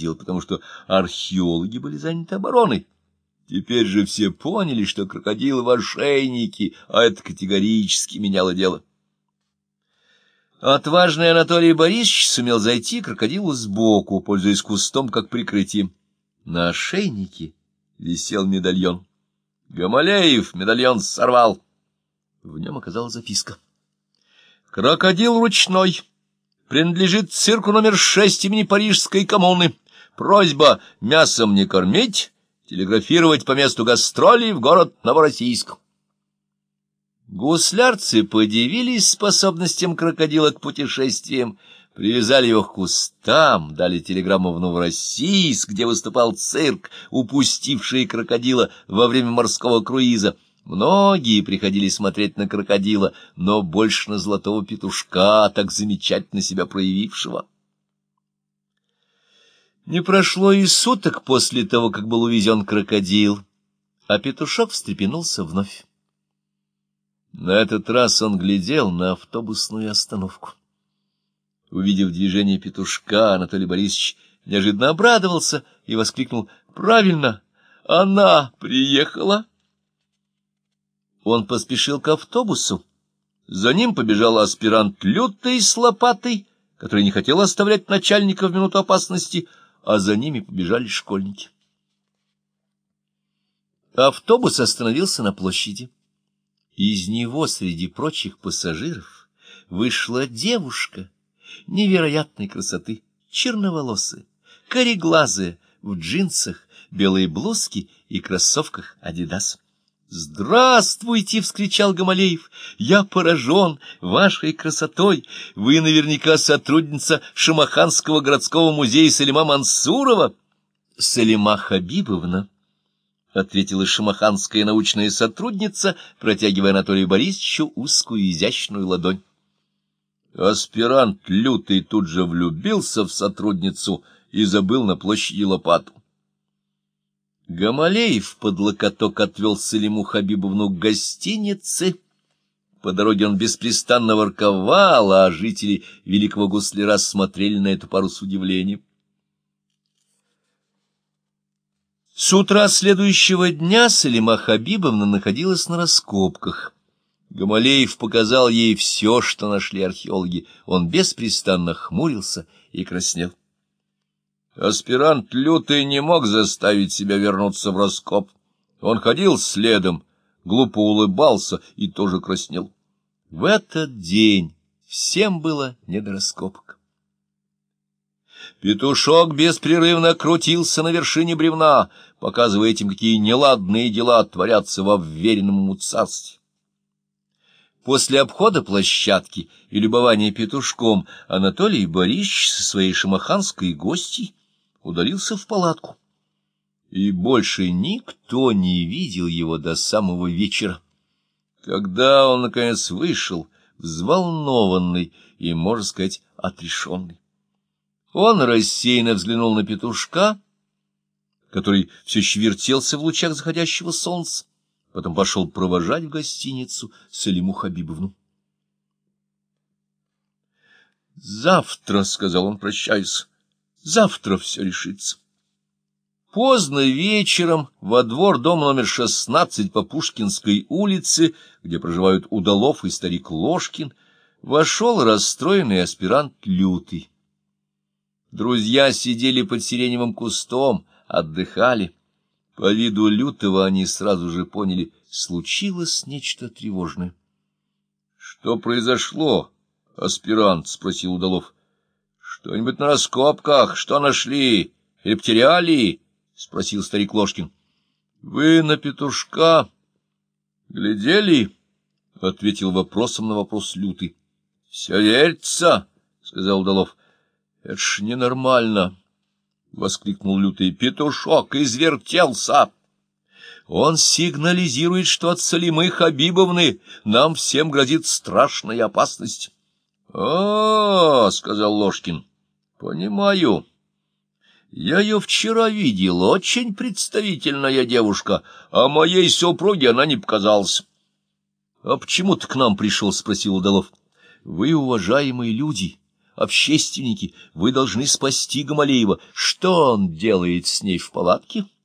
снизил, потому что археологи были заняты обороной. Теперь же все поняли, что крокодил в ошейнике, а это категорически меняло дело. Отважный Анатолий Борисович сумел зайти крокодилу сбоку, пользуясь кустом как прикрытием. На ошейнике висел медальон. Гамалеев медальон сорвал. В нем оказалась записка. «Крокодил ручной. Принадлежит цирку номер шесть имени Парижской коммуны. Просьба мясом не кормить, телеграфировать по месту гастролей в город Новороссийск». Гуслярцы подивились способностям крокодила к путешествиям, привязали его к кустам, дали телеграмму в Новороссийск, где выступал цирк, упустивший крокодила во время морского круиза. Многие приходили смотреть на крокодила, но больше на золотого петушка, так замечательно себя проявившего. Не прошло и суток после того, как был увезен крокодил, а петушок встрепенулся вновь. На этот раз он глядел на автобусную остановку. Увидев движение петушка, Анатолий Борисович неожиданно обрадовался и воскликнул «Правильно, она приехала!» Он поспешил к автобусу. За ним побежал аспирант лютый с лопатой, который не хотел оставлять начальника в минуту опасности, а за ними побежали школьники. Автобус остановился на площади. Из него среди прочих пассажиров вышла девушка невероятной красоты, черноволосая, кореглазая, в джинсах, белой блузке и кроссовках «Адидас». «Здравствуйте!» — вскричал Гамалеев. «Я поражен вашей красотой. Вы наверняка сотрудница Шамаханского городского музея Салима Мансурова». «Салима Хабибовна», — ответила шамаханская научная сотрудница, протягивая Анатолию Борисовичу узкую изящную ладонь. Аспирант лютый тут же влюбился в сотрудницу и забыл на площади лопату. Гамалеев под локоток отвел Салиму Хабибовну к гостинице. По дороге он беспрестанно ворковал, а жители великого гусляра смотрели на эту пару с удивлением. С утра следующего дня Салима Хабибовна находилась на раскопках. Гамалеев показал ей все, что нашли археологи. Он беспрестанно хмурился и краснел. Аспирант лютый не мог заставить себя вернуться в раскоп. Он ходил следом, глупо улыбался и тоже краснел. В этот день всем было не до раскопок. Петушок беспрерывно крутился на вершине бревна, показывая этим, какие неладные дела творятся во вверенном ему царстве. После обхода площадки и любования петушком Анатолий Борисович со своей шамаханской гостьей удалился в палатку. И больше никто не видел его до самого вечера. Когда он, наконец, вышел, взволнованный и, можно сказать, отрешенный. Он рассеянно взглянул на петушка, который все еще вертелся в лучах заходящего солнца, потом пошел провожать в гостиницу Салиму Хабибовну. «Завтра», — сказал он, прощаясь, — «завтра все решится». Поздно вечером во двор дома номер шестнадцать по Пушкинской улице, где проживают Удалов и старик Ложкин, вошел расстроенный аспирант Лютый. Друзья сидели под сиреневым кустом, отдыхали. По виду лютого они сразу же поняли, случилось нечто тревожное. — Что произошло, аспирант? — спросил Удалов. — Что-нибудь на раскопках? Что нашли? Или спросил старик Ложкин. — Вы на петушка глядели? — ответил вопросом на вопрос лютый. — Все верится, — сказал Удалов. — Это ж ненормально. — воскликнул лютый. — Петушок извертелся! Он сигнализирует, что от Салимы Хабибовны нам всем грозит страшная опасность. — А, — сказал Ложкин, — понимаю. Я ее вчера видел, очень представительная девушка, а моей супруге она не показалась. — А почему ты к нам пришел? — спросил Удалов. — Вы, уважаемые люди, общественники, вы должны спасти Гамалеева. Что он делает с ней в палатке? —